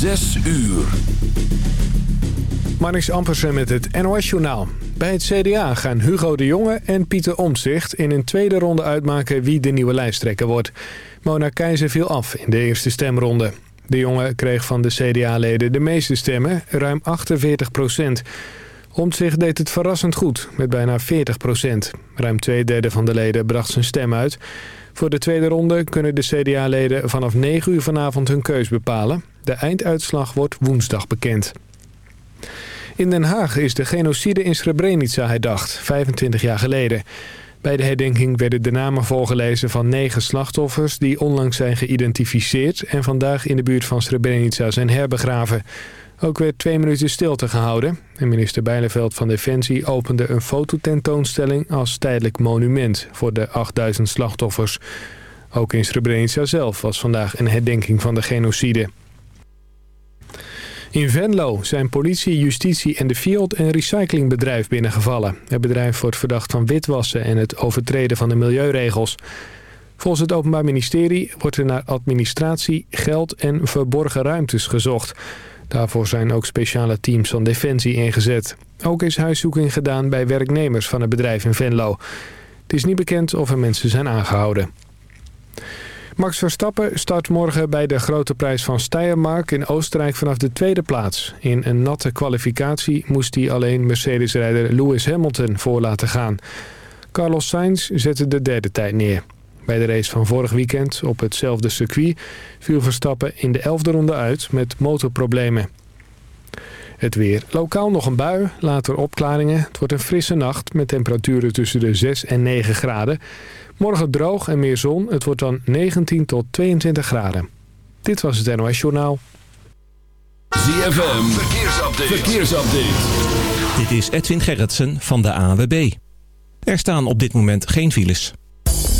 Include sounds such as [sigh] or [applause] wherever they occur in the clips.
Zes uur. Marnix Ampersen met het NOS-journaal. Bij het CDA gaan Hugo de Jonge en Pieter Omtzigt in een tweede ronde uitmaken wie de nieuwe lijsttrekker wordt. Mona Keizer viel af in de eerste stemronde. De Jonge kreeg van de CDA-leden de meeste stemmen, ruim 48 procent. Omtzigt deed het verrassend goed, met bijna 40 procent. Ruim twee derde van de leden bracht zijn stem uit. Voor de tweede ronde kunnen de CDA-leden vanaf 9 uur vanavond hun keus bepalen. De einduitslag wordt woensdag bekend. In Den Haag is de genocide in Srebrenica herdacht, 25 jaar geleden. Bij de herdenking werden de namen voorgelezen van negen slachtoffers... die onlangs zijn geïdentificeerd en vandaag in de buurt van Srebrenica zijn herbegraven. Ook werd twee minuten stilte gehouden. En minister Bijleveld van Defensie opende een fototentoonstelling als tijdelijk monument voor de 8000 slachtoffers. Ook in Srebrenica zelf was vandaag een herdenking van de genocide. In Venlo zijn politie, justitie en de Fiat een recyclingbedrijf binnengevallen. Het bedrijf wordt verdacht van witwassen en het overtreden van de milieuregels. Volgens het Openbaar Ministerie wordt er naar administratie, geld en verborgen ruimtes gezocht. Daarvoor zijn ook speciale teams van Defensie ingezet. Ook is huiszoeking gedaan bij werknemers van het bedrijf in Venlo. Het is niet bekend of er mensen zijn aangehouden. Max Verstappen start morgen bij de grote prijs van Steiermark in Oostenrijk vanaf de tweede plaats. In een natte kwalificatie moest hij alleen Mercedes-rijder Lewis Hamilton voor laten gaan. Carlos Sainz zette de derde tijd neer. Bij de race van vorig weekend op hetzelfde circuit viel Verstappen in de elfde ronde uit met motorproblemen. Het weer. Lokaal nog een bui, later opklaringen. Het wordt een frisse nacht met temperaturen tussen de 6 en 9 graden. Morgen droog en meer zon. Het wordt dan 19 tot 22 graden. Dit was het NOS Journaal. ZFM. Verkeersupdate. Verkeersupdate. Dit is Edwin Gerritsen van de ANWB. Er staan op dit moment geen files.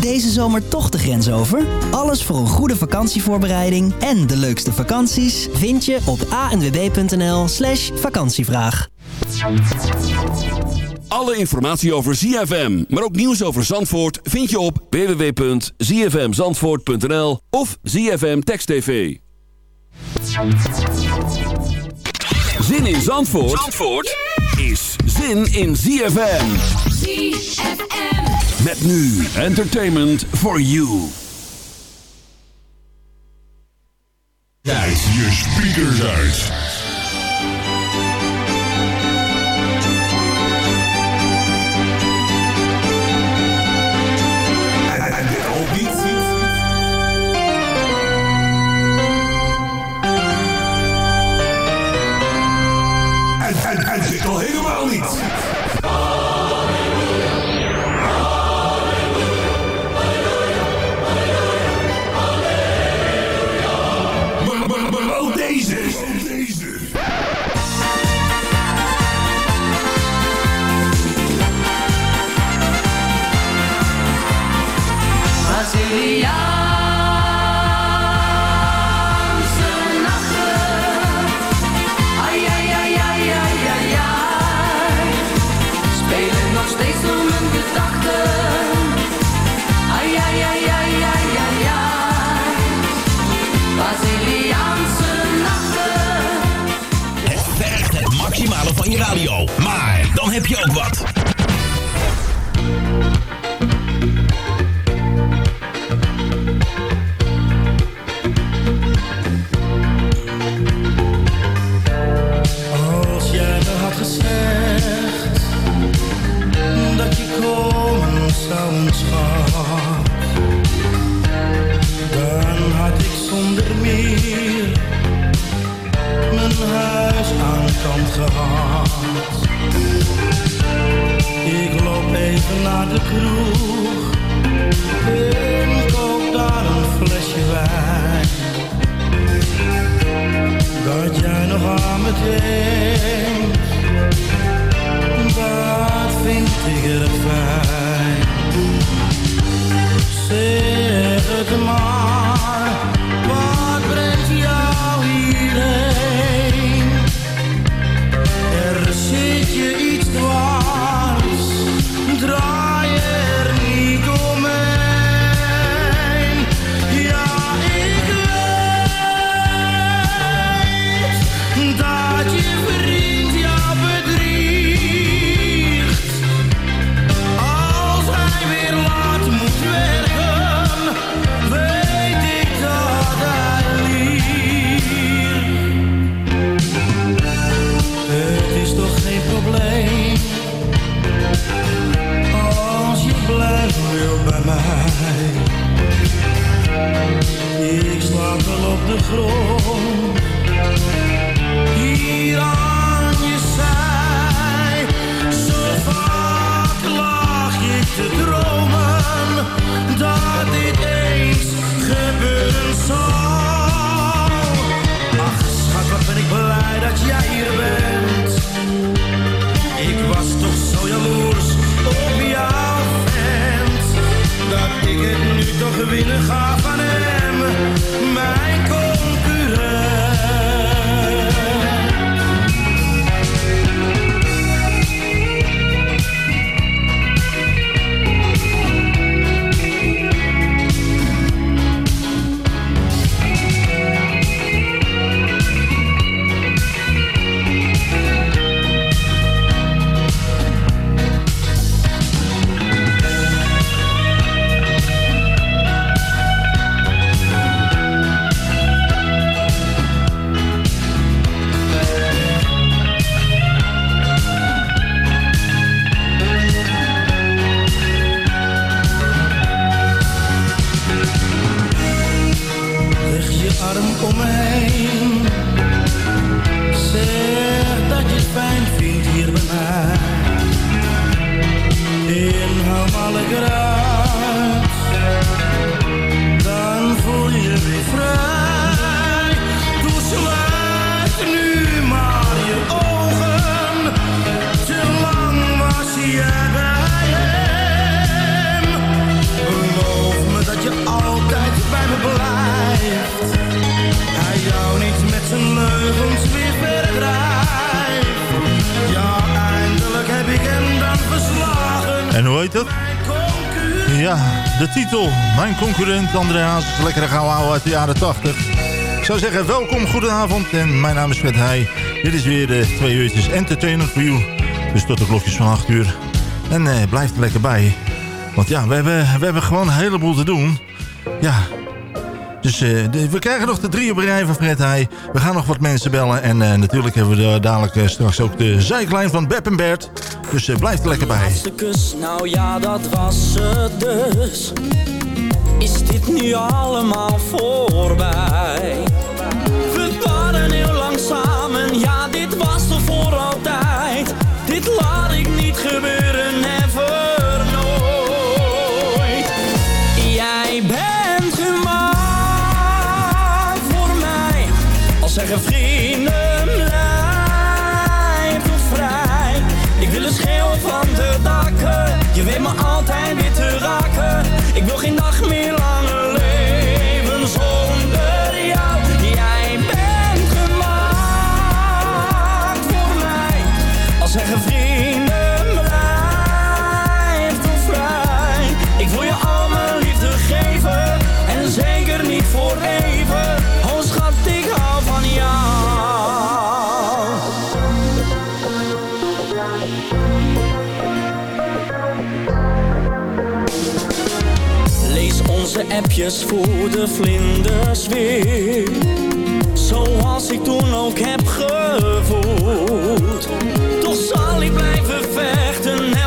Deze zomer toch de grens over? Alles voor een goede vakantievoorbereiding en de leukste vakanties vind je op anwb.nl slash vakantievraag. Alle informatie over ZFM, maar ook nieuws over Zandvoort... vind je op www.zfmzandvoort.nl of ZFM Text TV. Zin in Zandvoort, Zandvoort is zin in ZFM. ZFM. Met nu entertainment for you. Zet je speakers uit. Radio. Maar dan heb je ook wat. de titel. Mijn concurrent André Haas, lekkere gauw uit de jaren 80. Ik zou zeggen welkom, goedenavond en mijn naam is Fred Heij. Dit is weer de twee uurtjes entertainment voor u Dus tot de klokjes van 8 uur. En eh, blijf er lekker bij. Want ja, we hebben, we hebben gewoon een heleboel te doen. Ja, dus eh, we krijgen nog de drie op rij van Fred Heij. We gaan nog wat mensen bellen. En eh, natuurlijk hebben we dadelijk straks ook de zijklijn van Bep en Bert. Dus eh, blijf er lekker bij. Laatste kus, nou ja, dat was het dus. Is dit nu allemaal voorbij? appjes voor de vlinders weer. Zoals ik toen ook heb gevoeld. Toch zal ik blijven vechten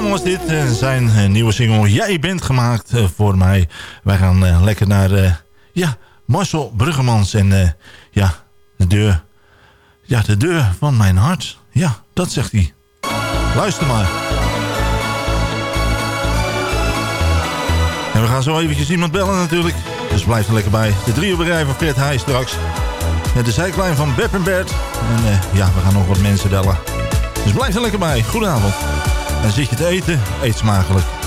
Kamer was dit. En zijn eh, nieuwe single Jij bent gemaakt eh, voor mij. Wij gaan eh, lekker naar eh, ja, Marcel Bruggemans. En eh, ja, de deur. Ja, de deur van mijn hart. Ja, dat zegt hij. Luister maar. En we gaan zo eventjes iemand bellen natuurlijk. Dus blijf er lekker bij. De drie van Fred Heij straks. Met de zijklijn van Beb en Bert. En eh, ja, we gaan nog wat mensen bellen. Dus blijf er lekker bij. Goedenavond. En zit je te eten, eet smakelijk.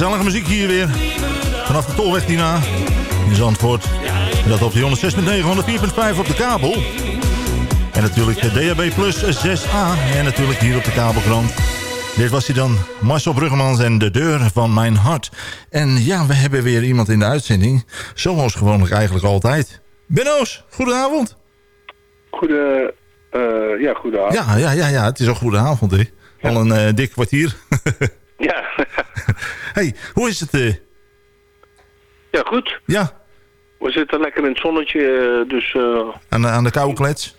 Gezellige muziek hier weer. Vanaf de Tolweg Tina in Zandvoort. En dat op de 106.9, 104.5 op de kabel. En natuurlijk de DHB Plus 6A. En natuurlijk hier op de kabelkrant. Dit was hij dan, Marcel Bruggemans en de deur van mijn hart. En ja, we hebben weer iemand in de uitzending. Zoals gewoonlijk eigenlijk altijd. Benno's, goedenavond. Goede, eh ja, goedenavond. Ja, ja, ja, ja, het is al goedenavond, hè. Al een eh, dik kwartier. [laughs] Ja. Hey, hoe is het? eh? ja, goed. Ja, We zitten lekker in het zonnetje, eh, dus eh, aan, de- aan de koude klets.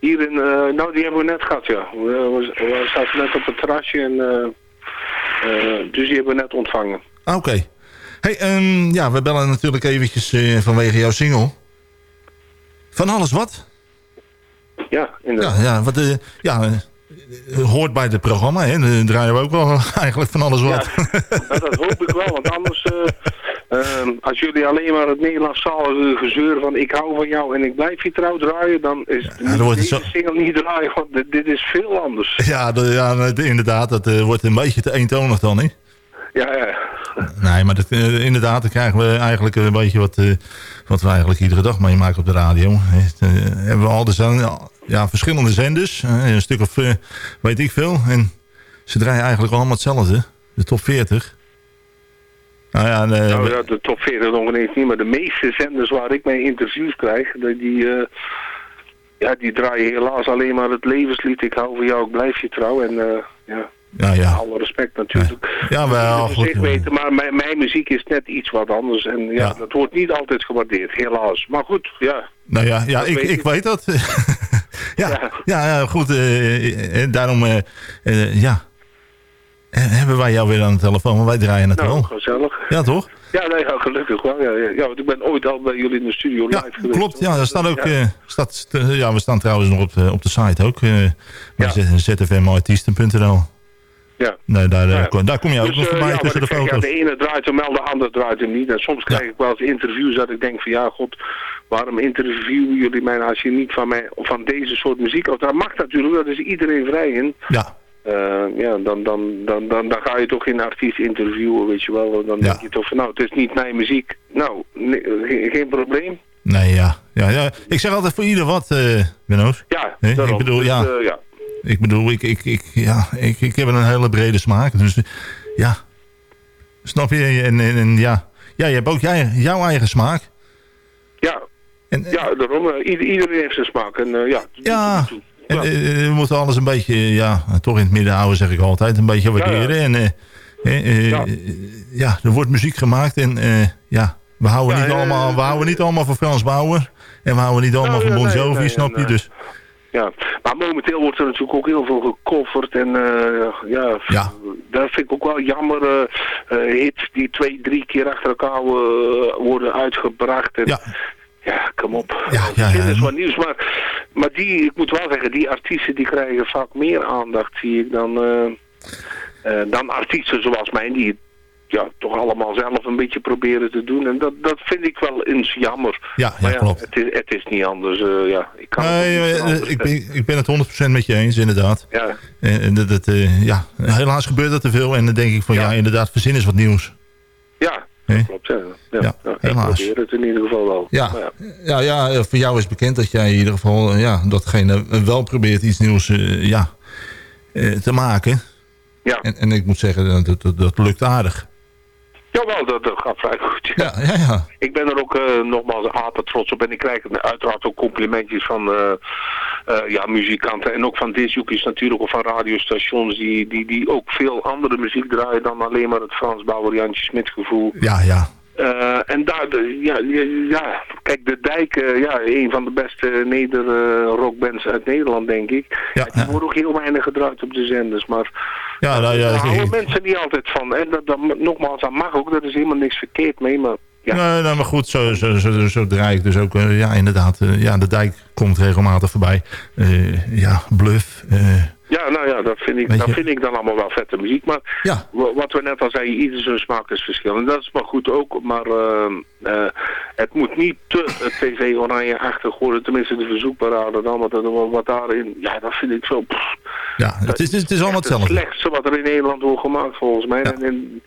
hier in, eh, nou die hebben we net gehad, ja. We, we, we zaten net op het terrasje en, dus die hebben we net ontvangen. Ah, Oké. Hey, ehm, ja, we bellen natuurlijk eventjes vanwege jouw single. Van alles wat? Ja, inderdaad. Ja, ja, wat, eh, ja hoort bij het programma, hè. Dan draaien we ook wel [laughs] eigenlijk van alles wat. Nou, dat hoop ik wel, want anders, eh, ehm, als jullie alleen maar het Nederlandstalige gezeur van ik hou van jou en ik blijf je trouw draaien, dan is dan wordt het deze zo- single niet draaien, want dit, dit is veel anders. Ja, de- ja inderdaad, dat eh, wordt een beetje te eentonig dan, hè? Ja, ja. Nee, maar dat, eh, inderdaad, dan krijgen we eigenlijk een beetje wat, eh, wat we eigenlijk iedere dag meemaken op de radio. Het, eh, hebben we al de ja, verschillende zenders, een stuk of weet ik veel. En ze draaien eigenlijk allemaal hetzelfde, de top 40. Nou ja, eh, Nou ja, de top 40 nog ineens niet, maar de meeste zenders waar ik mee interviews krijg, die, ja, die draaien helaas alleen maar het levenslied. Ik hou van jou, ik blijf je trouw. En ja, Ja, ja. Alle respect natuurlijk. Ja, wel, goed. zich weten, maar mijn, mijn muziek is net iets wat anders. En ja, dat wordt niet altijd gewaardeerd, helaas. Maar goed, ja. Nou ja, ja Dat ik, weet ik weet dat. [laughs] ja, ja. ja, goed. eh, eh, daarom, eh, eh, ja. Hebben wij jou weer aan de telefoon, maar wij draaien het Nou, wel. gezellig. Ja, toch? Ja, nee, ja, gelukkig wel. Ja, ja. ja, want ik ben ooit al bij jullie in de studio live geweest. Klopt, ja, daar staat ook, Ja. staat, ja, we staan trouwens nog op de, op de site ook. eh bij zfmartiesten.nl. Ja. Nee, daar, eh, Ja. kom- daar kom je ook Dus, nog eh, voorbij ja, tussen de maar kijk, foto's. Ja, de ene draait hem wel, de ander draait hem niet. En soms krijg ik wel eens interviews dat ik denk van ja, god, waarom interviewen jullie mij nou als je niet van, mij, van deze soort muziek houdt? Dat mag natuurlijk, dat is iedereen vrij in. Ja. Eh, ja, dan, dan, dan, dan, dan ga je toch geen artiest interviewen, weet je wel. Dan denk je toch van, nou, het is niet mijn muziek. Nou, nee, geen, geen probleem. Nee, ja. Ja, ja. Ik zeg altijd voor ieder wat, Benno's. Ja. Ik bedoel, Dus, ja. ja. Ik bedoel, ik, ik, ik, ja, ik, ik heb een hele brede smaak. Dus ja, snap je? En, en, en ja. ja, je hebt ook jij, jouw eigen smaak. Ja, ja daarom. eh, ieder- iedereen heeft zijn smaak. En, eh, ja, Ja, en, eh, we moeten alles een beetje, ja, toch in het midden houden zeg ik altijd. Een beetje waarderen. En eh, eh, ja. er wordt muziek gemaakt en ja, we houden, Ja, niet allemaal, we houden niet allemaal van Frans Bauer. En we houden niet allemaal Nou, van ja, Bon Jovi, nee, snap en, je? Dus Ja, maar momenteel wordt er natuurlijk ook heel veel gecoverd en eh, ja, Ja. dat vind ik ook wel jammer. eh, eh, hits die twee, drie keer achter elkaar worden uitgebracht. En, ja. ja, kom op. ja, Het ja. is wat nieuws, maar, maar die, ik moet wel zeggen, die artiesten die krijgen vaak meer aandacht, zie ik, dan, dan artiesten zoals mij, die ja, toch allemaal zelf een beetje proberen te doen. En dat, dat vind ik wel eens jammer. Ja, klopt. Het is, het is niet anders. eh, ja, ik kan Nee, eh, anders ik, ben, ik ben het 100% met je eens, inderdaad. Ja. En, en dat, dat, eh, ja, helaas gebeurt dat te veel. En dan denk ik van, ja, inderdaad, verzin is wat nieuws. Ja, dat klopt. Ja. Ja, Ja, ja, ik helaas. probeer het in ieder geval wel. Ja. Ja, ja, eh, voor jou is bekend dat jij in ieder geval eh, ja, datgene eh, wel probeert iets nieuws eh, ja, eh, te maken. Ja. En, en ik moet zeggen, dat, dat, dat lukt aardig. Jawel, dat, dat gaat vrij goed. Ja, ja, ja. Ik ben er ook eh, nogmaals altijd trots op. En ik krijg uiteraard ook complimentjes van eh, eh, ja, muzikanten. En ook van discjockeys natuurlijk. Of van radiostations die, die, die ook veel andere muziek draaien dan alleen maar het Frans Bauer Jantje Smit gevoel. Ja, ja. Eh, en daar, ja, ja, ja, kijk, de Dijk, eh, ja, een van de beste neder-rockbands uit Nederland, denk ik. Ja, Die wordt ook heel weinig gedraaid op de zenders, maar Ja, nou, ja, daar houden ik- mensen niet altijd van. En dat, dat, nogmaals, dat mag ook, daar is helemaal niks verkeerd mee, maar ja. Nee, nee, maar goed, zo, zo, zo, zo draai ik dus ook. eh, ja, inderdaad. ja, de dijk komt regelmatig voorbij. Ja, bluff. Ja, nou ja, dat vind, ik, dat vind ik dan allemaal wel vette muziek. Maar Ja. wat we net al zeiden, ieder zijn smaak is verschillend. Dat is maar goed ook, maar eh, eh, het moet niet te eh, tv oranje-achtig worden. Tenminste, de verzoekparade dan. Dat- wat daarin, ja, dat vind ik zo... pff, ja, het is, het is allemaal echt het hetzelfde. slechtste wat er in Nederland wordt gemaakt, volgens mij. En, en,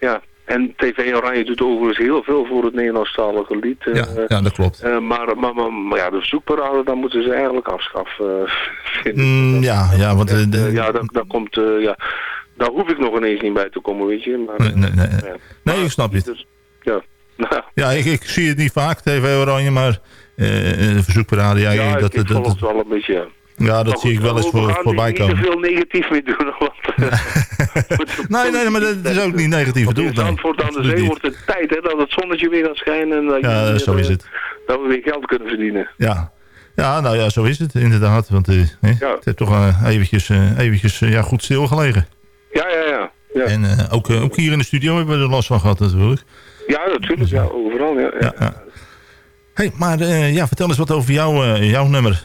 ja, en TV Oranje doet overigens heel veel voor het Nederlandstalige lied. eh, Ja, ja, dat klopt. eh, maar, maar, maar, maar ja, de verzoekparade, dan moeten ze eigenlijk afschaffen, eh. Mm, ja, ja, want... de- ja, dat, dat komt, ja, daar hoef ik nog ineens niet bij te komen, weet je. Maar, Nee, nee, nee. ja. Nee, ik snap je. Dus, ja. [laughs] Nou, Ja, ik, ik zie het niet vaak, TV Oranje, maar de verzoekparade, ja, ja, dat, ik, dat, volg dat, het wel een beetje, ja. dat Maar zie ik wel eens voor, voorbij niet, niet komen. te veel negatief mee doen, want... Nee, nee, maar dat is ook niet negatief bedoeld. nee. Zandvoort aan de zee niet. wordt het tijd hè, dat het zonnetje weer gaat schijnen. En dat, Ja, zo is eh, het. dat we weer geld kunnen verdienen. Ja. ja, nou ja, zo is het inderdaad. Want eh, Ja. het heeft toch eh, eventjes, eh, eventjes ja, goed stilgelegen. Ja, ja, ja. Ja, En ook, ook hier in de studio hebben we er last van gehad natuurlijk. ja natuurlijk, ja, overal. Ja, ja. Ja, ja. Hey, maar ja, vertel eens wat over jou, jouw nummer.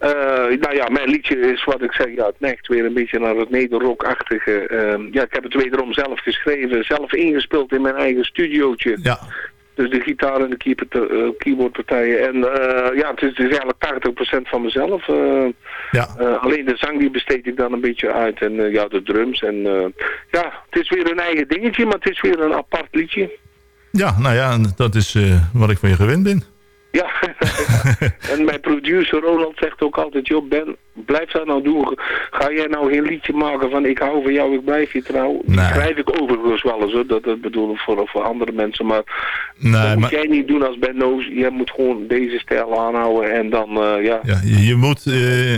Eh, nou ja, mijn liedje is wat ik zeg, ja, het neigt weer een beetje naar het nederrockachtige. Ehm ja, ik heb het wederom zelf geschreven, zelf ingespeeld in mijn eigen studiootje. Ja. Dus de gitaar en de keyboard, eh, keyboardpartijen. En eh, ja, het is, eigenlijk 80% van mezelf. Ja. Alleen de zang die besteed ik dan een beetje uit. En ja, de drums. En ja, het is weer een eigen dingetje, maar het is weer een apart liedje. Ja, nou ja, dat is wat ik van je gewend ben. Ja, [laughs] [laughs] en mijn producer Ronald zegt ook altijd, joh Ben, blijf dat nou doen. Ga jij nou geen liedje maken van ik hou van jou, ik blijf je trouw. Die Nee. schrijf ik overigens wel eens, hoor. Dat, dat bedoel ik voor, voor andere mensen. Maar Nee, dat moet maar jij niet doen als Ben Noos. Jij moet gewoon deze stijl aanhouden en dan, eh, ja. ja, je, moet... eh,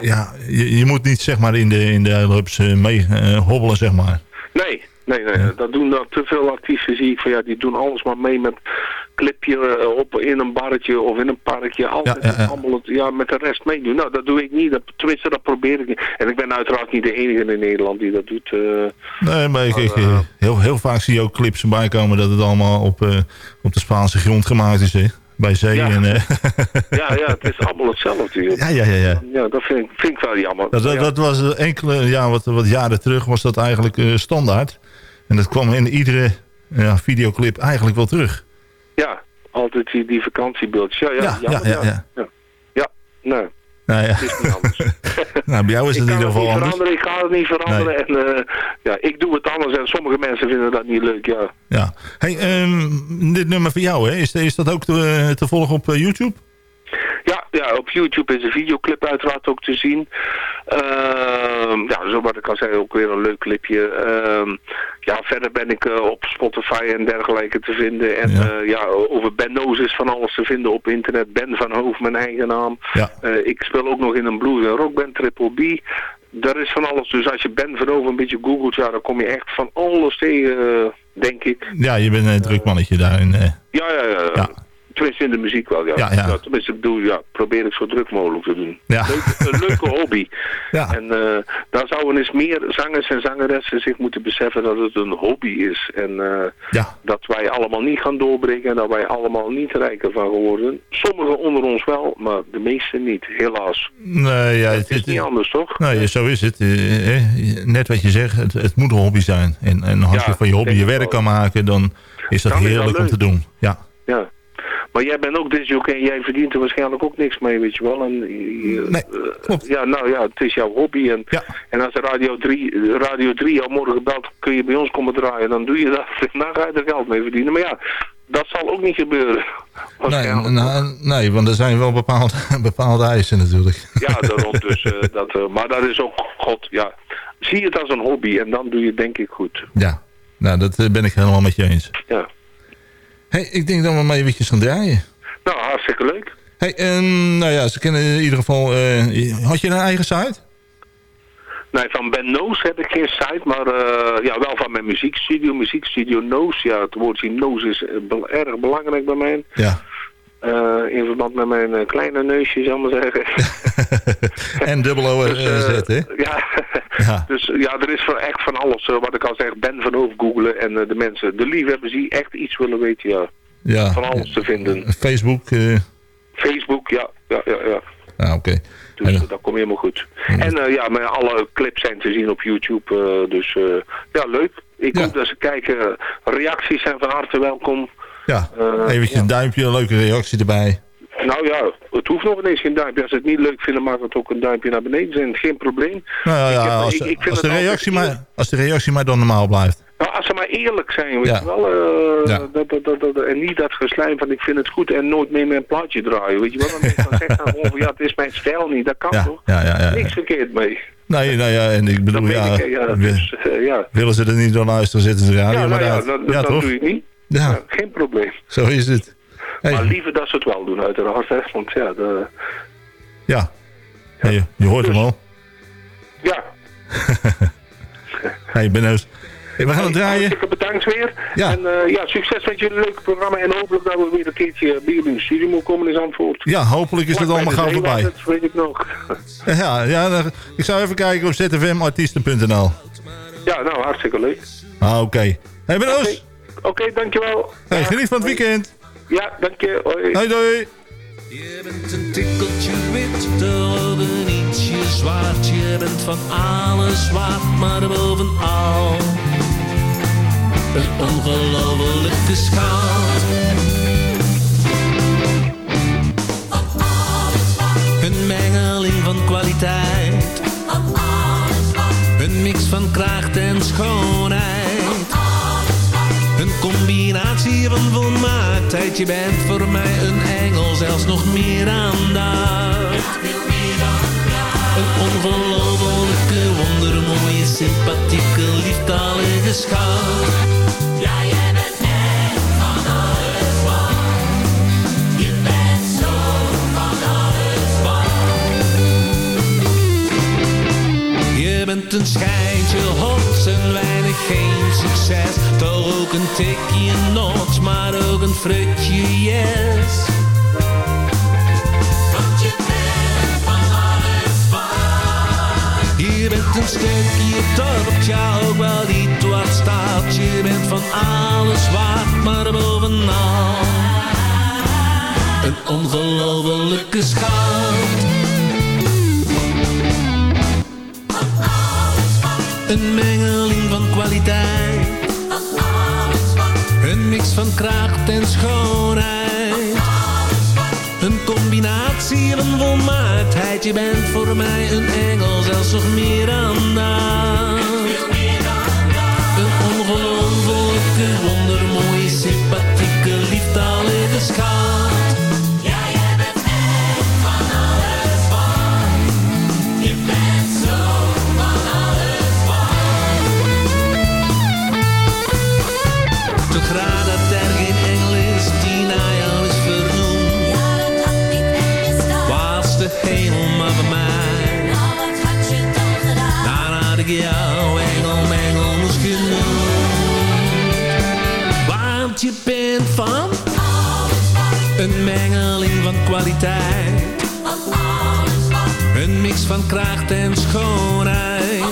ja, je, je moet niet zeg maar in de, in de eh, mee hobbelen, zeg maar. Nee, nee, nee. Dat doen dat te veel artiesten, zie ik. Van, ja, die doen alles maar mee met clipje eh, op in een barretje of in een parkje. Altijd Ja, allemaal het- ja, met de rest meedoen. Nou, dat doe ik niet. Dat, tenminste, dat probeer ik niet. En ik ben uiteraard niet de enige in Nederland die dat doet. eh. Nee, maar ik, ik, Maar, eh, heel, heel vaak zie je ook clips erbij komen dat het allemaal op, eh, op de Spaanse grond gemaakt is, hè? Bij zee. Ja. En, eh, ja, ja, het is allemaal hetzelfde. joh. [laughs] ja, ja, ja, ja. Ja, dat vind ik, vind ik wel jammer. Dat, dat, Ja. dat was eh, enkele, ja, wat, wat jaren terug was dat eigenlijk eh, standaard. En dat kwam in iedere ja, videoclip eigenlijk wel terug. Ja, altijd die, die vakantiebeeldjes. Ja, ja, Ja, ja, ja, ja. ja. Ja, nee, Nou, ja. het is niet anders. [laughs] nou, bij jou is het in ieder geval niet anders. veranderen, ik ga het niet veranderen. En eh, ja, ik doe het anders en sommige mensen vinden dat niet leuk, ja. Ja. Hey, ehm, dit nummer voor jou, hè? Is, is dat ook te, te volgen op eh, YouTube? Ja, ja, op YouTube is een videoclip uiteraard ook te zien. Ehm, ja, zo wat ik al zei, ook weer een leuk clipje. Ehm, ja, verder ben ik eh, op Spotify en dergelijke te vinden. En Ja. ja, ja over Ben Noos is van alles te vinden op internet. Ben van Hoof, mijn eigen naam. Ja. Eh, ik speel ook nog in een blues en rockband, Triple B. Daar is van alles. Dus als je Ben van Hoof een beetje googelt, ja, dan kom je echt van alles tegen, eh, denk ik. Ja, je bent een druk mannetje daarin. eh. Ja, ja, ja. Ja. Tenminste in de muziek wel, ja. Ja, ja. tenminste, ik doe, ja, probeer ik zo druk mogelijk te doen. Ja. Leuk, een leuke [laughs] hobby. Ja. En eh, daar zouden eens meer zangers en zangeressen zich moeten beseffen dat het een hobby is. En eh, Ja. dat wij allemaal niet gaan doorbreken en dat wij allemaal niet rijker van geworden. Sommigen onder ons wel, maar de meesten niet, helaas. Nee, ja, het, Het is niet anders, toch? Nee, zo is het. Eh, net wat je zegt, het, het moet een hobby zijn. En, en als je van je hobby je werk wel. kan maken, dan is dat heerlijk om te doen. Ja, Ja. Maar jij bent ook disjockey en jij verdient er waarschijnlijk ook niks mee, weet je wel. En, eh, Nee, eh, klopt. Ja, nou ja, het is jouw hobby. En, Ja. en als de Radio 3, Radio 3 jou morgen belt, kun je bij ons komen draaien, dan doe je dat. [laughs] Dan ga je er geld mee verdienen. Maar ja, dat zal ook niet gebeuren. nee, Waarschijnlijk. nou, nee, want er zijn wel bepaalde, [laughs] bepaalde eisen natuurlijk. [laughs] Ja, daarom dus. eh, dat, eh, maar dat is ook, god, ja. Zie het als een hobby en dan doe je het denk ik goed. Ja, nou, dat eh, ben ik helemaal met je eens. Ja. Hey, ik denk dat we maar eventjes gaan draaien. Nou, hartstikke leuk. Hey, en, nou ja, ze kennen in ieder geval... eh, had je een eigen site? Nee, van Ben Noos heb ik geen site, maar eh, ja, wel van mijn muziekstudio, muziekstudio Noos. Ja, het woordje Noos is eh, erg belangrijk bij mij. Ja. In verband met mijn kleine neusje, zal ik maar zeggen. [laughs] en dubbel O Dus, eh, eh, Z, hè? ja. Ja. dus ja, er is echt van alles. eh, wat ik al zeg, Ben van Hoof googelen en eh, de mensen, de liefhebbers die echt iets willen weten, ja. Ja. Van alles te vinden. Facebook, eh, Facebook, ja, ja, ja, ja. ah, oké. Dus En, dat komt helemaal goed. En eh, ja, mijn alle clips zijn te zien op YouTube. dus ja, leuk. Ik Ja. hoop dat ze kijken. Reacties zijn van harte welkom. ja, eventjes een duimpje, een leuke reactie erbij. Nou ja, het hoeft nog ineens geen duimpje. Als ze het niet leuk vinden, mag het ook een duimpje naar beneden zijn. Geen probleem. Nou ja, Ik heb- als, ik- ik vind als, de altijd reactie maar, als de reactie maar dan normaal blijft. Nou, als ze maar eerlijk zijn, weet Ja. je wel. eh, Ja. dat, dat, dat, dat- en niet dat geslijm van ik vind het goed en nooit meer mijn plaatje draaien. Weet je wel, dan, dan zegt dan gewoon van ja, het is mijn stijl niet. Dat kan Ja, toch? Niks verkeerd mee. Nee, nou ja, en ik bedoel, ja, ik, Dus, eh, ja. willen ze er niet door luisteren, zetten ze de radio Ja, maar nou ja, dat, ja, dat toch? doe ik niet. Ja, geen probleem. zo is het. Hey, Maar liever dat ze het wel doen, uiteraard. Hè? Want ja, de, ja, Hey, je, hoort hem al. ja. [laughs] Hey, Benno's. Hey, we gaan het draaien. Hartstikke bedankt weer. Ja. En eh, ja, succes met jullie leuke programma. En hopelijk dat we weer een keertje bij jullie in de studio mogen komen in Zandvoort. Ja, hopelijk is het Vlak allemaal gauw voorbij. het, weet ik nog. [laughs] Ja, ja dan- ik zou even kijken op zfmartiesten.nl. Ja, nou, hartstikke leuk. Ah, oké. Hey, Benno's. Oké, dankjewel. Hey, geniet van het weekend. Ja, dank je. Hoi. Hoi, doei. Je bent een tikkeltje wit, de ogen ietsje zwart. Je bent van alles waard, maar bovenal een ongelofelijke schat. Een mengeling van kwaliteit. Een mix van kracht en schoonheid. Combinatie van volmaaktheid. Je bent voor mij een engel, zelfs nog meer dan dat. Een ongelofelijke, wondermooie, sympathieke, liefdalige schat. Bent een schijntje hot en weinig geen succes. Toch ook een tikje not, maar ook een frutje yes. Want je bent van alles waar. Je bent een stukje dorp, ja ook wel niet wat staat. Je bent van alles waard, maar bovenal een ongelofelijke schat. Een mengeling van kwaliteit. Een mix van kracht en schoonheid. Een combinatie van volmaaktheid. Je bent voor mij een engel, zelfs nog meer dan dat. Een ongelofelijke, wondermooie, sympathieke, liefdalige schat. Ik engel, engel moest genoemd. Want je bent van een mengeling van kwaliteit. Een mix van kracht en schoonheid.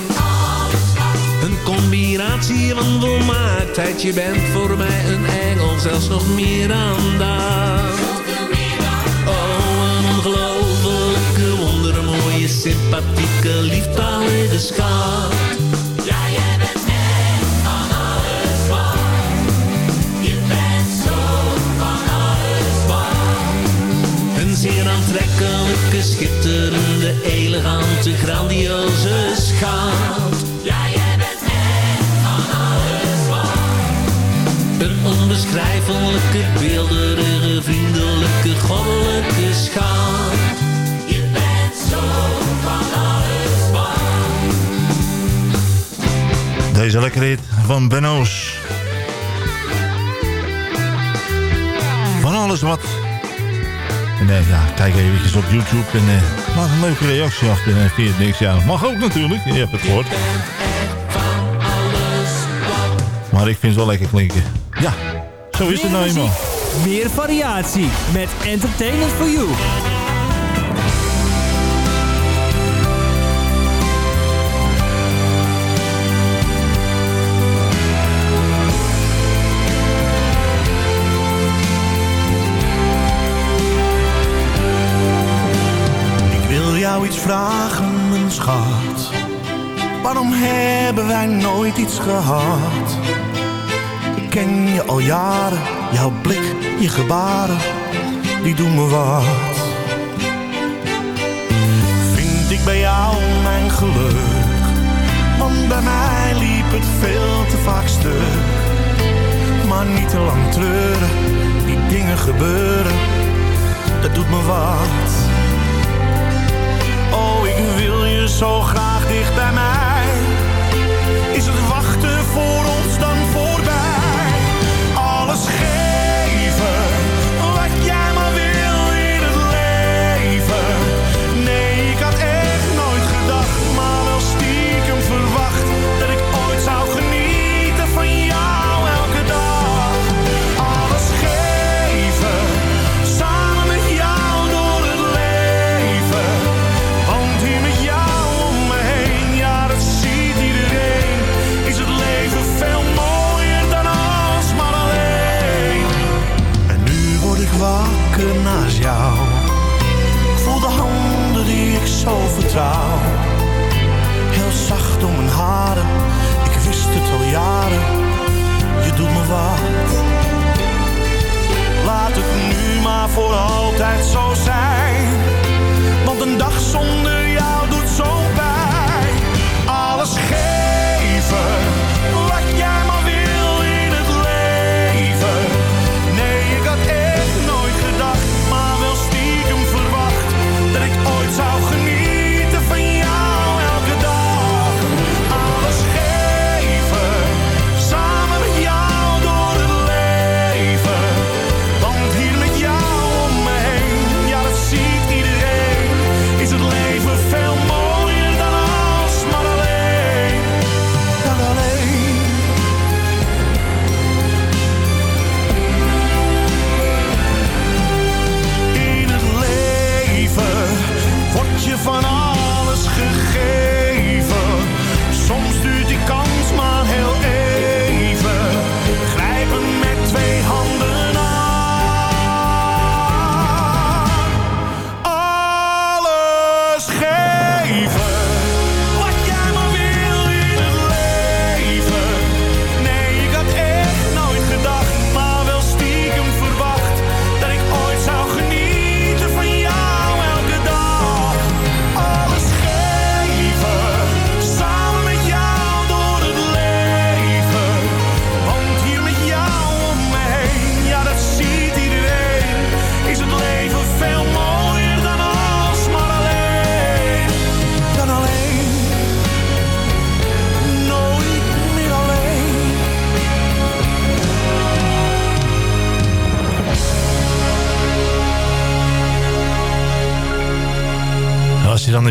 Een combinatie van volmaaktheid. Je bent voor mij een engel, zelfs nog meer dan dat. Oh, sympathieke, liefdadige schat. Ja, jij bent echt van alles wat. Je bent zo van alles wat. Een zeer aantrekkelijke, schitterende, elegante, grandioze schat. Ja, jij bent echt van alles wat. Een onbeschrijfelijke, beelderige, vriendelijke, goddelijke schat. Deze lekkere hit van Benno's. Van alles wat. En eh, ja, kijk eventjes op YouTube en eh, maak een leuke reactie achter en via het niks. Ja, mag ook natuurlijk, je hebt het gehoord. Maar ik vind het wel lekker klinken. Ja, zo is het nou eenmaal. Meer variatie met Entertainment for You. Waarom hebben wij nooit iets gehad? Ik ken je al jaren, jouw blik, je gebaren, die doen me wat. Vind ik bij jou mijn geluk? Want bij mij liep het veel te vaak stuk. Maar niet te lang treuren, die dingen gebeuren, dat doet me wat. Oh, ik wil je zo graag dicht bij mij.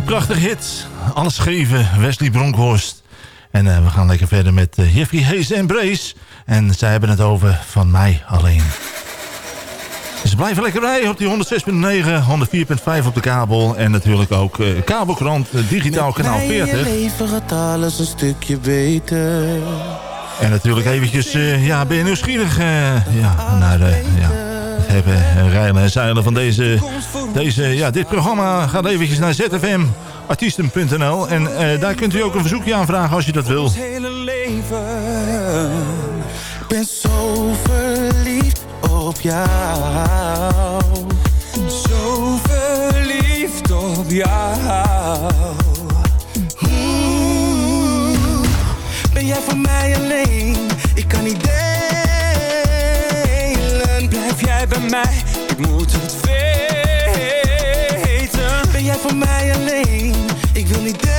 Prachtige hit. Alles geven, Wesley Bronkhorst. En eh, we gaan lekker verder met uh, Jeffrey Hayes en Brace. En zij hebben het over Van Mij Alleen. Dus blijven lekker bij op die 106.9, 104.5 op de kabel. En natuurlijk ook uh, kabelkrant, digitaal kanaal 40. Met leven gaat alles een stukje beter. En natuurlijk eventjes, ja, ben je nieuwsgierig ja, naar de... Hebben rijden en zeilen van deze, deze, ja, dit programma gaat eventjes naar zfmartiesten.nl en uh, daar kunt u ook een verzoekje aanvragen als je dat wil. hele leven, ik ben zo verliefd op jou. Zo verliefd op jou. Ben jij voor mij alleen? Ik kan niet jij bij mij, ik moet het weten. Ben jij voor mij alleen, ik wil niet delen.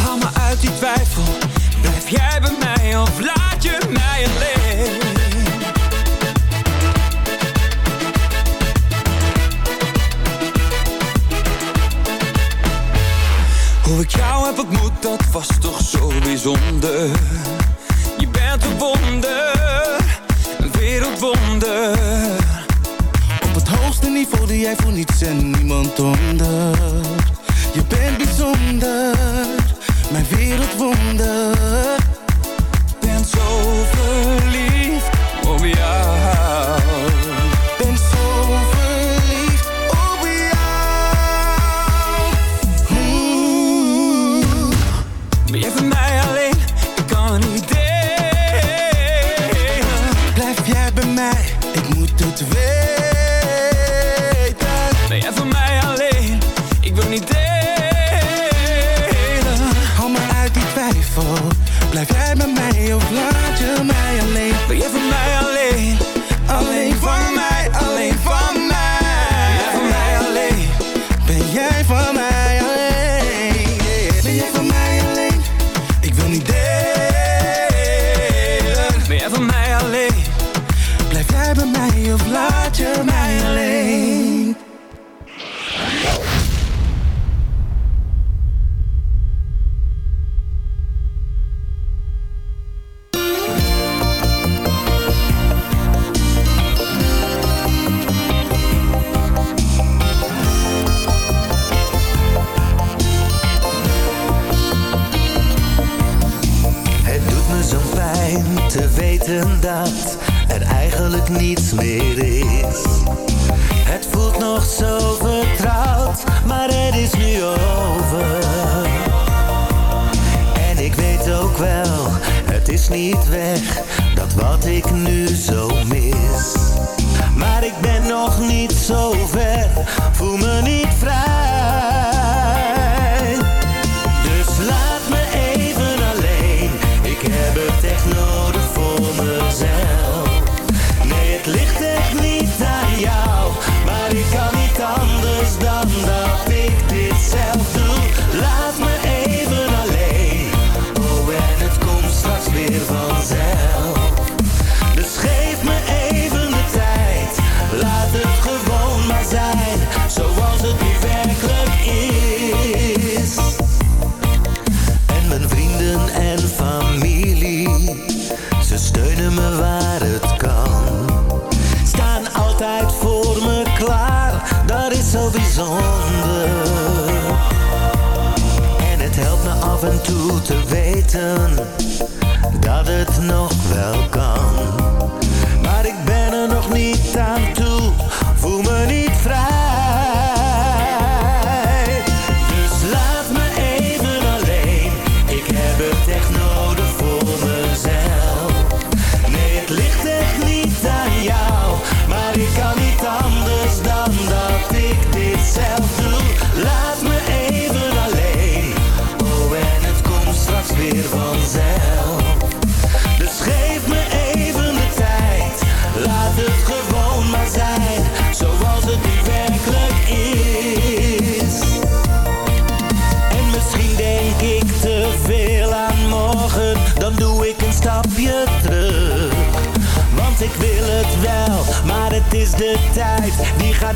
Haal me uit die twijfel, blijf jij bij mij of laat je mij alleen. Hoe ik jou heb ontmoet, dat was toch zo bijzonder. Je bent een wonder wereldwonder Op het hoogste niveau die jij voor niets en niemand onder mezelf.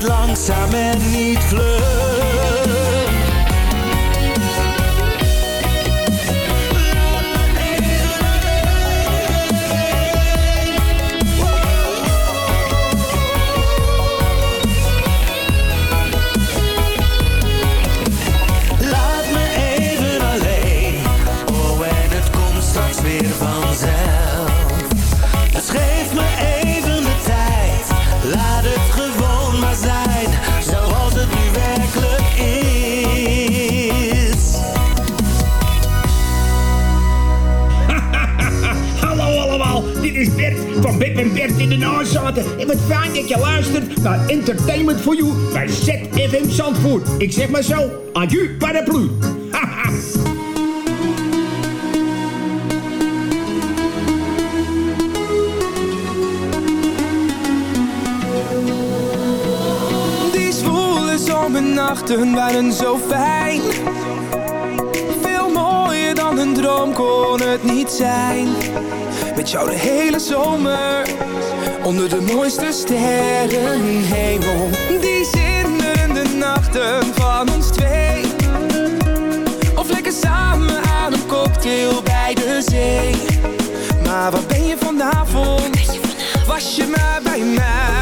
Langzaam en niet vlug. Ik zeg maar zo, adieu paraplu. [laughs] Die zwoele zomernachten waren zo fijn. Veel mooier dan een droom kon het niet zijn. Met jou de hele zomer, onder de mooiste sterrenhemel. Die zinderende van ons twee. Of lekker samen aan een cocktail bij de zee. Maar waar ben je vanavond? Was je maar bij mij?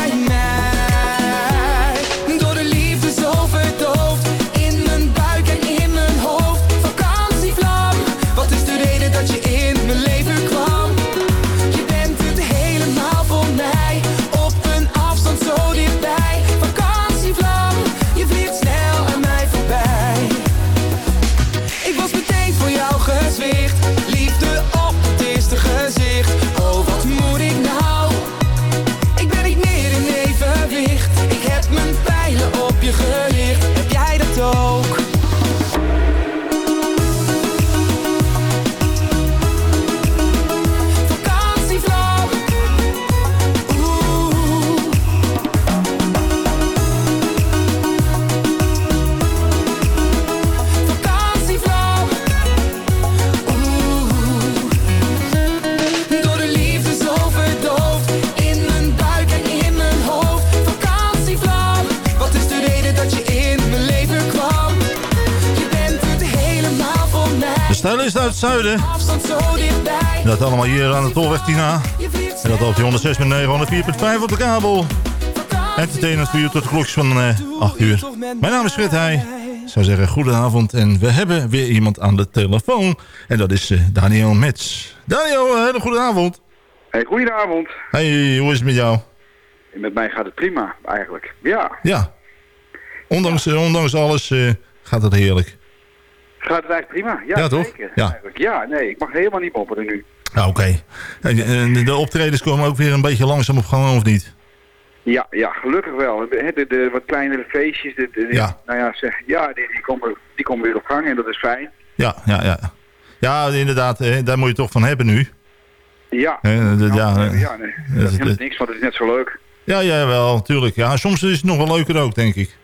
zuiden. Dichtbij. Dat allemaal hier aan de Tolweg Tina. En dat op die 106.9, 104.5 op de kabel. Entertainment voor u tot de klokjes van eh 8 uur. Mijn naam is Fred Heij. Ik zou zeggen, goedenavond. En we hebben weer iemand aan de telefoon. En dat is eh, Daniel Mets. Daniel, een hele goede avond. Hey, goedenavond. Hey, hoe is het met jou? Met mij gaat het prima, eigenlijk. Ja. Ja. Ondanks, eh, ondanks alles eh, gaat het heerlijk. Gaat het eigenlijk prima? Ja, Ja, toch? Zeker, Ja. eigenlijk. Ja, nee, ik mag helemaal niet mopperen nu. Nou, oké. En, en de optredens komen ook weer een beetje langzaam op gang, of niet? Ja, ja, gelukkig wel. De, de, de wat kleinere feestjes, de, de- Ja. nou ja, zeg, ja die, die, komen, die komen weer op gang en dat is fijn. Ja, ja, ja. Ja, inderdaad, hè, daar moet je toch van hebben nu. Ja, de- ja, ja, eh, ja nee, dat dat is helemaal niks, want het is net zo leuk. Ja, ja, wel, tuurlijk. Ja, soms is het nog wel leuker ook, denk ik.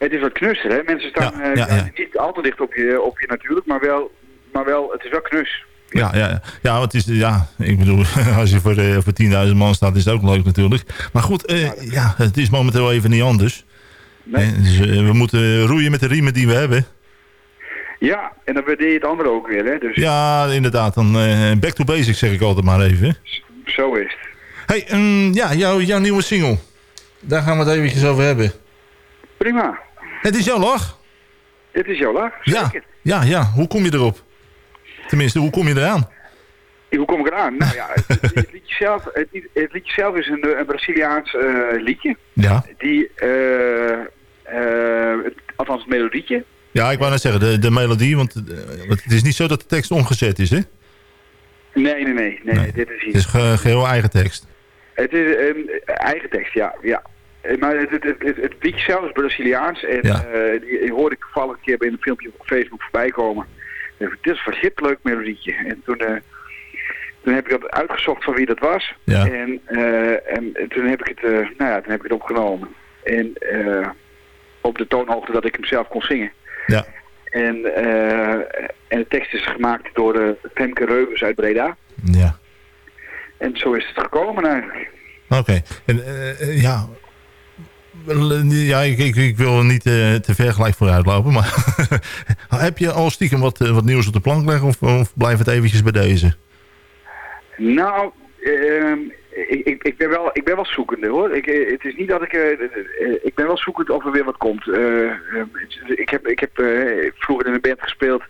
Het is wat knusser, hè. Mensen staan Ja, eh, ja, ja. niet al te dicht op je, op je natuurlijk, maar wel, maar wel, het is wel knus. Ja, ja, ja. het is, ja, ik bedoel, [laughs] als je voor, eh, voor 10.000 man staat, is het ook leuk natuurlijk. Maar goed, eh, ja, het is momenteel even niet anders. Dus, we moeten roeien met de riemen die we hebben. Ja, en dan waardeer je het andere ook weer, hè. Dus Ja, inderdaad. Dan back to basics zeg ik altijd maar even. zo is het. Hey, ehm, ja, jouw, jouw nieuwe single. Daar gaan we het eventjes over hebben. Prima. Het is jouw lach. Dit is jouw lach. Ja, ja, ja. Hoe kom je erop? Tenminste, hoe kom je eraan? Hoe kom ik eraan? Nou ja, het, het- het liedje, zelf, het, lied- het liedje zelf is een, een Braziliaans eh, liedje. Ja. Die, eh, eh, het- althans het melodietje. Ja, ik wou net zeggen, de, de melodie, want, het is niet zo dat de tekst omgezet is, hè? Nee, nee, nee. nee, nee, dit is Het hier. is ge- geheel eigen tekst. Het is een eigen tekst, ja. ja. Eh, Maar het, het, het, liedje zelf is Braziliaans. En Ja. eh, die, die hoorde ik toevallig een keer bij een filmpje op Facebook voorbij komen. Dit is een verschrikkelijk leuk melodietje. En toen, eh, toen heb ik dat uitgezocht van wie dat was. Ja. En, eh, en toen heb ik het, eh, nou ja, toen heb ik het opgenomen. En eh, op de toonhoogte dat ik hem zelf kon zingen. Ja. En, eh, en de tekst is gemaakt door eh, Femke Reuvers uit Breda. Ja. En zo is het gekomen eigenlijk. Oké. En eh, eh, ja... Ja, ik, ik, ik wil niet eh, te ver gelijk vooruit lopen, maar... [laughs] heb je al stiekem wat, eh, wat nieuws op de plank leggen of, of blijft het eventjes bij deze? Nou, ehm, ik, ik, ik, ben wel, ik ben wel zoekende hoor. Ik, eh, het is niet dat ik... ik ben wel zoekend of er weer wat komt. Eh, ehm, ik heb, ik heb vroeger in een band gespeeld,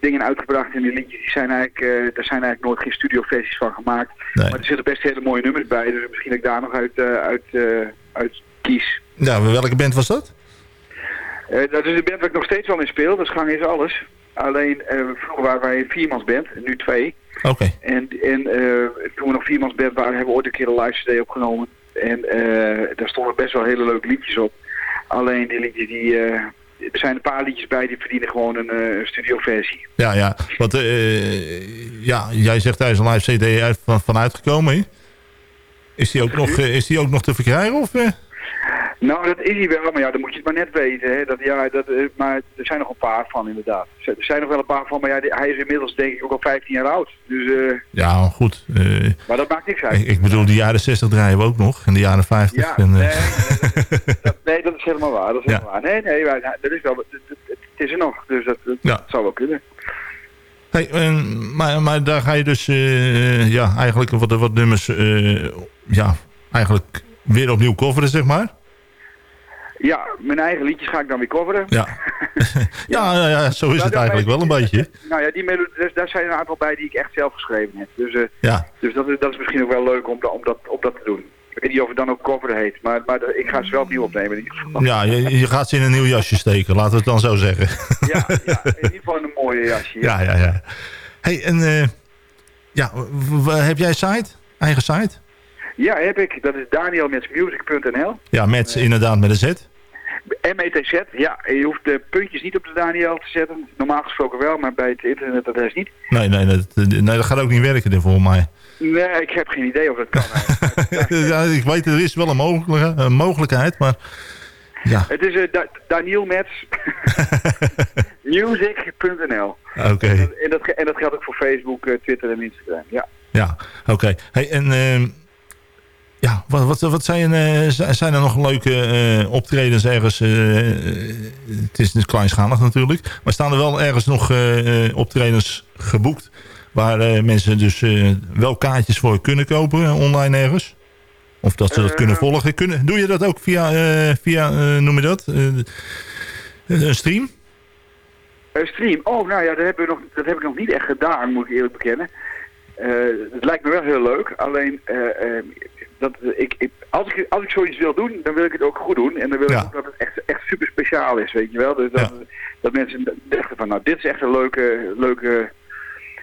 dingen uitgebracht en die liedjes die zijn eigenlijk, daar zijn eigenlijk nooit geen studioversies van gemaakt. Maar er zitten best hele mooie nummers bij, dus misschien dat ik daar nog uit, uit, uit kies. Ja, welke band was dat? Eh, dat is de band waar ik nog steeds wel in speel, dat is Gang is Alles. Alleen, eh, vroeger waren wij een viermansband, nu twee. Oké. En, en eh, toen we nog viermansband waren, hebben we ooit een keer een live CD opgenomen. En daar stonden best wel hele leuke liedjes op. Alleen die liedjes, die, er zijn een paar liedjes bij die verdienen gewoon een studioversie. Ja, ja. Want ja, jij zegt daar is een live CD van, van uitgekomen? Is die ook nog, is die ook nog te verkrijgen? Of? Nou, dat is hij wel, maar ja, dan moet je het maar net weten. Hè. Dat, ja, dat, eh, maar er zijn nog een paar van, inderdaad. Er zijn nog wel een paar van, maar ja, hij is inmiddels denk ik ook al 15 jaar oud. Dus, eh, Ja, goed. eh, maar dat maakt niks uit. ik, ik bedoel, de jaren 60 draaien we ook nog. En de jaren 50. Ja, en, eh, nee, nee, dat, nee, dat is helemaal waar. Dat is Ja. helemaal waar. Nee, nee, wij, dat is wel, het, is er nog, dus dat, dat Ja. zou wel kunnen. Hey, en, maar, maar daar ga je dus ja, eigenlijk wat, wat nummers ja, eigenlijk weer opnieuw coveren, zeg maar. Ja, mijn eigen liedjes ga ik dan weer coveren. Ja, [laughs] [laughs] ja, ja, ja, zo is Nou, het eigenlijk wel een beetje. Nou ja, die daar zijn er een aantal bij die ik echt zelf geschreven heb. Dus, eh, Ja, dus dat, is, dat is misschien ook wel leuk om, om, dat, om dat te doen. Ik weet niet of het dan ook cover heet, maar, maar ik ga ze wel opnieuw opnemen in ieder geval. ja je, je gaat ze in een nieuw jasje steken, laten we het dan zo zeggen. Ja, ja, [laughs] in ieder geval een mooie jasje. Ja, ja, ja. hey, en eh, ja, heb jij een site? Eigen site? Ja, heb ik. Dat is danielmetsmusic.nl. Ja, met inderdaad met een Z. M-E-T-Z, ja. En je hoeft de puntjes niet op de Daniel te zetten. Normaal gesproken wel, maar bij het internetadres niet. Nee, nee, dat, nee, dat gaat ook niet werken volgens mij. Nee, ik heb geen idee of dat kan. [laughs] ja, ik weet, er is wel een, mogelijke, een mogelijkheid, maar ja, Het is uh, da Daniel Mets [laughs] music.nl. oké. En, dat, en dat geldt ook voor Facebook, eh, Twitter en Instagram. Ja. Ja, oké. Hey, en ehm, ja, wat, wat, wat zijn, eh, zijn er nog leuke eh, optredens ergens? eh, het is dus kleinschalig natuurlijk. Maar staan er wel ergens nog optredens geboekt... waar mensen dus wel kaartjes voor kunnen kopen online ergens? Of dat ze dat kunnen volgen? Kunnen, doe je dat ook via, via noem je dat, een stream? Een stream. Oh, nou ja, dat heb, ik nog, dat heb ik nog niet echt gedaan, moet ik eerlijk bekennen. Het lijkt me wel heel leuk. Alleen, dat, ik, ik, als, ik, als ik zoiets wil doen, dan wil ik het ook goed doen. En dan wil ik ook dat het echt, echt super speciaal is, weet je wel. Dus dat, dat mensen denken van, nou, dit is echt een leuke, leuke,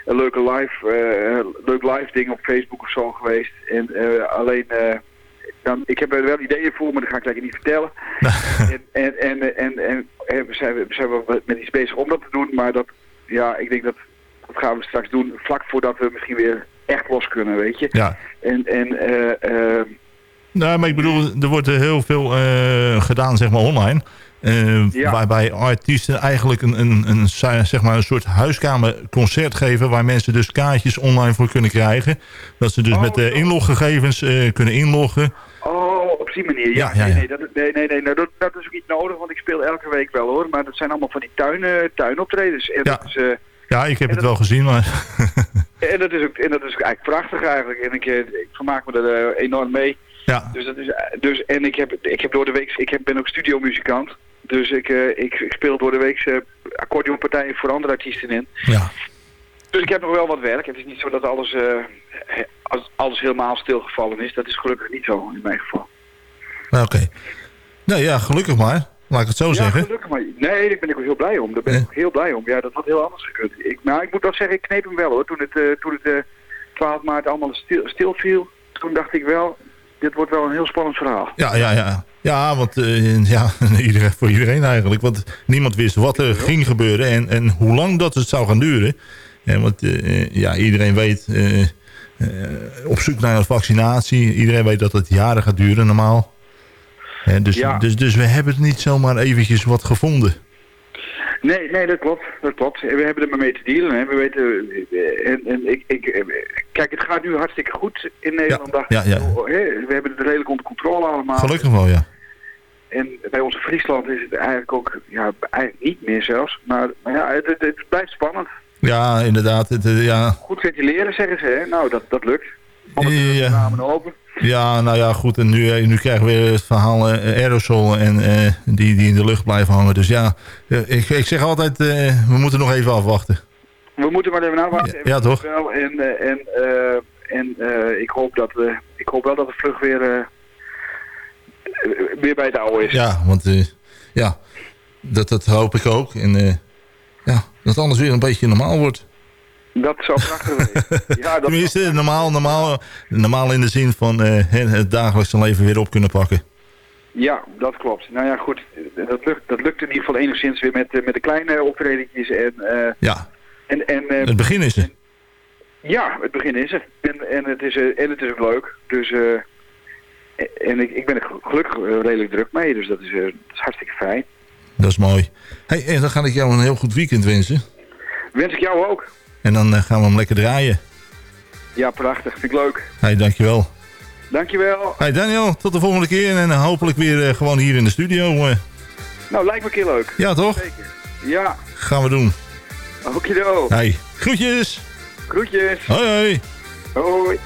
een leuke live, eh, leuk live ding op Facebook of zo geweest. En eh, alleen... eh, dan, ik heb er wel ideeën voor, maar dat ga ik lekker niet vertellen. [laughs] en, en, en, en, en, en we, zijn, we zijn wel met iets bezig om dat te doen, maar dat, ja, ik denk dat, dat gaan we straks doen vlak voordat we misschien weer echt los kunnen, weet je. Ja. En, en Nou, maar ik bedoel, er wordt heel veel eh, gedaan, zeg maar, online. Eh, Waarbij artiesten eigenlijk een, een, een, zeg maar een soort huiskamerconcert geven... waar mensen dus kaartjes online voor kunnen krijgen. Dat ze dus met de inloggegevens kunnen inloggen. oh, op die manier. Ja, Ja, ja, ja. Nee, nee, dat, nee, nee, nee nou, dat, dat is ook niet nodig, want ik speel elke week wel hoor. Maar dat zijn allemaal van die tuin, tuinoptredens. En, Ja. dat is, Ja, ik heb het wel gezien, maar... [laughs] en, dat is ook, en dat is ook eigenlijk prachtig eigenlijk. En ik, eh, ik vermaak me er eh, enorm mee. Ja. Dus dat is, eh, dus, en ik heb, ik heb door de week, ik heb, ben ook studiomuzikant. Dus ik, ik, ik speel door de week accordeonpartijen voor andere artiesten in. Ja. Dus ik heb nog wel wat werk. Het is niet zo dat alles, alles helemaal stilgevallen is. Dat is gelukkig niet zo in mijn geval. Nou, Oké. Nee, ja, gelukkig maar. Laat ik het zo Ja, zeggen. gelukkig maar. Nee, daar ben ik ook heel blij om. Daar ben ik ook heel blij om. Ja, dat had heel anders gekund. Ik, nou, ik moet wel zeggen, ik kneep hem wel hoor. Toen het, eh, toen het eh, 12 maart allemaal stil, stil viel, toen dacht ik wel, dit wordt wel een heel spannend verhaal. Ja, ja, ja. Ja, want eh, ja, [laughs] voor iedereen eigenlijk. Want niemand wist wat er ging gebeuren en, en hoe lang dat het zou gaan duren. En want eh, ja, iedereen weet, eh, eh, op zoek naar een vaccinatie. Iedereen weet dat het jaren gaat duren normaal. Dus, Ja. dus, dus we hebben het niet zomaar eventjes wat gevonden. Nee, nee, dat klopt. Dat klopt. En we hebben er maar mee te dealen. Hè. We weten, en, en ik, ik, eh, kijk, het gaat nu hartstikke goed in Nederland. ja, ik. ja. Hè, We hebben het redelijk onder controle allemaal. Gelukkig wel, ja. En bij onze Friesland is het eigenlijk ook, ja, eigenlijk niet meer zelfs. Maar, maar ja, het, blijft spannend. Ja, inderdaad. Het, eh, ja, Goed ventileren, zeggen ze. Hè? Nou, dat, dat lukt. ja, Ramen open. Ja, nou ja, goed. En nu, eh, nu krijgen we weer het verhaal eh, aerosol en, eh, die, die in de lucht blijven hangen. Dus ja, ik, ik zeg altijd, we moeten nog even afwachten. We moeten maar even nawachten. Ja, ja, toch? En en, en ik, hoop dat, we ik hoop wel dat de vlug weer, weer bij het oude is. Ja, want ja, dat, dat hoop ik ook. En ja, dat alles weer een beetje normaal wordt. Dat zou prachtig zijn. [laughs] Ja, dat, Tenminste, normaal, normaal, normaal in de zin van eh, het dagelijkse leven weer op kunnen pakken. ja, dat klopt. Nou ja, goed. Dat lukt, dat lukt in ieder geval enigszins weer met, eh, met de kleine optredentjes. En, eh, Ja, en, en, het begin is er. Ja, het begin is er. En, en, het, is, en het is ook leuk. Dus, en ik, ik ben er gelukkig redelijk druk mee. Dus dat is, dat is hartstikke fijn. Dat is mooi. Hey, en dan ga ik jou een heel goed weekend wensen. Wens ik jou ook. En dan eh, gaan we hem lekker draaien. Ja, prachtig. Vind ik leuk. Hey, dankjewel. Dankjewel. Hey Daniel, tot de volgende keer. En eh, hopelijk weer eh, gewoon hier in de studio. Nou, lijkt me een keer leuk. ja, toch? Zeker. Ja, Gaan we doen. okido. Hey, groetjes. Groetjes. Hoi, hoi. Hoi.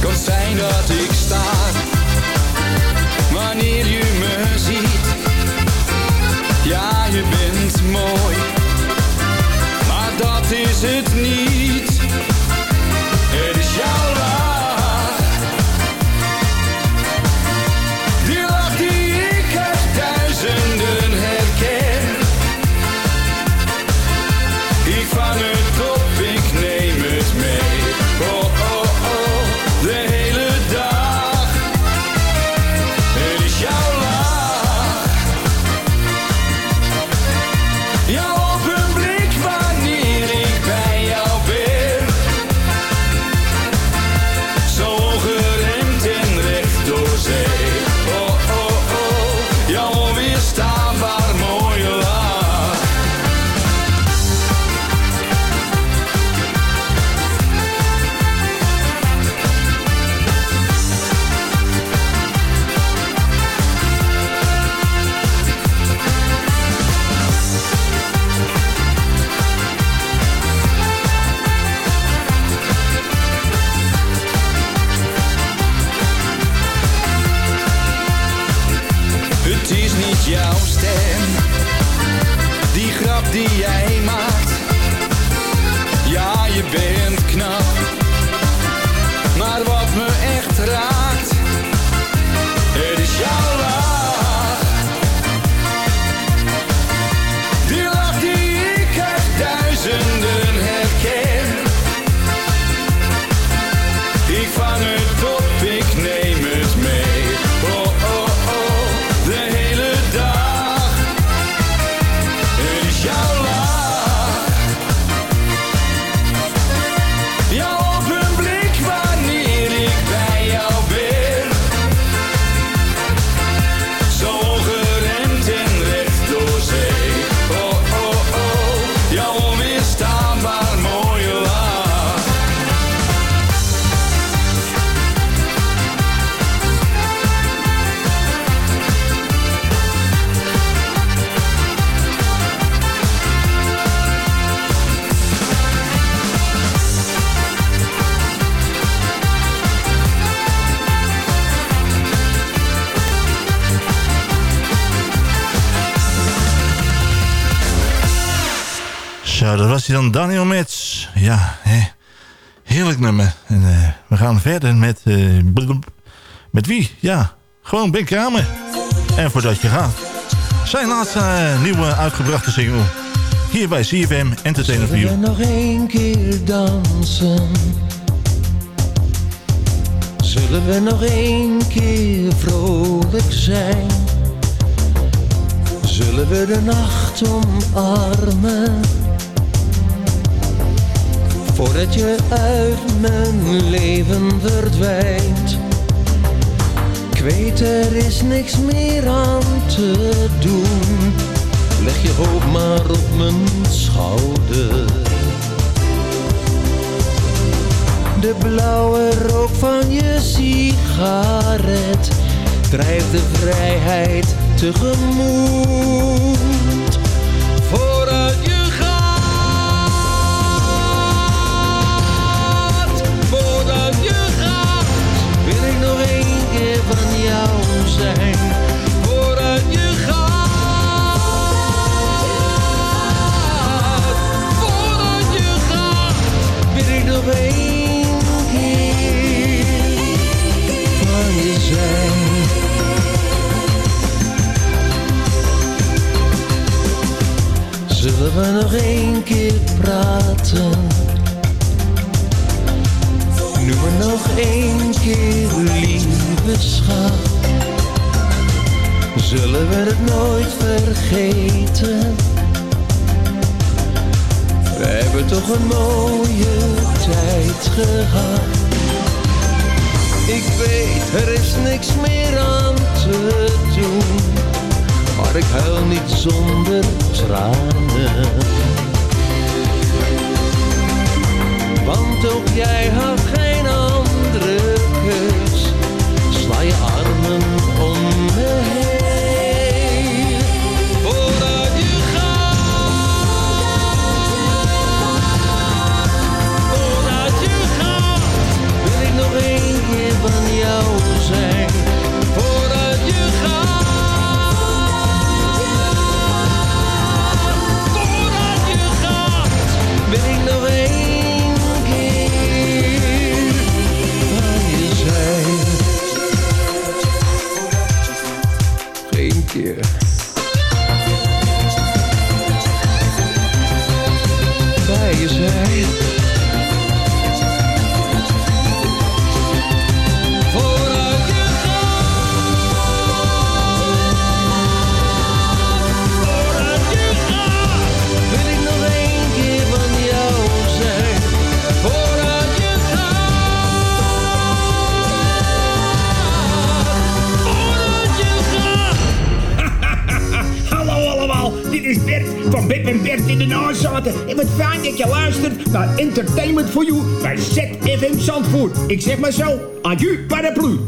Kan zijn dat ik mooi, maar dat is het Zo, dat was hij dan, Daniel Mets. Ja, hè. heerlijk nummer. En eh, we gaan verder met... eh, met wie? Ja, gewoon Ben Kramer. En voordat je gaat. Zijn laatste eh, nieuwe uitgebrachte single. Hier bij CFM Entertainer for Zullen we nog één keer dansen? Zullen we nog één keer vrolijk zijn? Zullen we de nacht omarmen? Voordat je uit mijn leven verdwijnt. Ik weet er is niks meer aan te doen. Leg je hoofd maar op mijn schouder. De blauwe rook van je sigaret drijft de vrijheid tegemoet. Vooruit je zijn. Vooruit je gaat, vooruit je gaat, wil ik nog één keer van je zijn. Zullen we nog één keer praten? Nu maar nog één keer, lieve schat. Zullen we het nooit vergeten? We hebben toch een mooie tijd gehad. Ik weet, er is niks meer aan te doen. Maar ik huil niet zonder tranen. Want ook jij had geen andere keus. Sla je armen van Bip en Bert in de Nazaten. En wat fijn dat je luistert naar Entertainment for You bij ZFM Zandvoort. Ik zeg maar zo, adieu paraplu.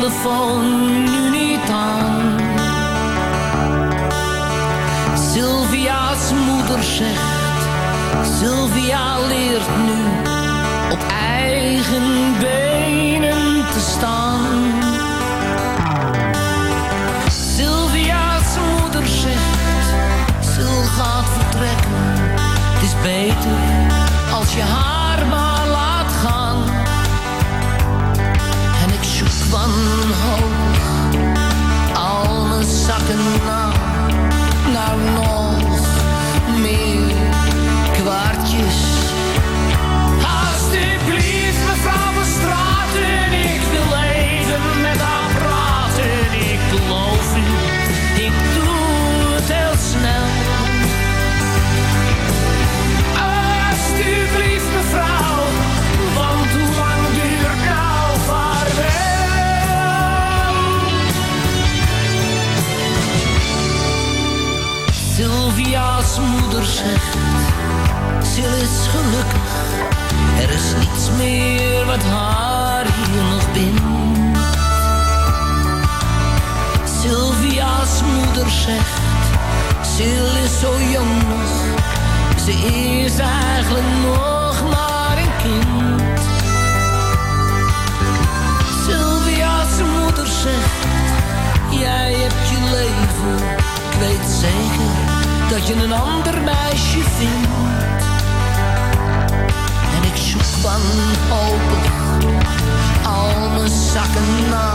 Telefoon nu niet aan. Sylvia's moeder zegt, Sylvia leert nu op eigen benen te staan. Sylvia's moeder zegt, Sil gaat vertrekken. Het is beter als je haar zegt, Sil is gelukkig, er is niets meer wat haar hier nog bindt. Sylvia moeder zegt, Sil is zo jong nog. Ze is eigenlijk nog maar een kind. Sylvia's moeder zegt, jij hebt je leven. Ik weet zeker dat je een ander meisje vindt. En ik zoek wanhopig al mijn zakken na.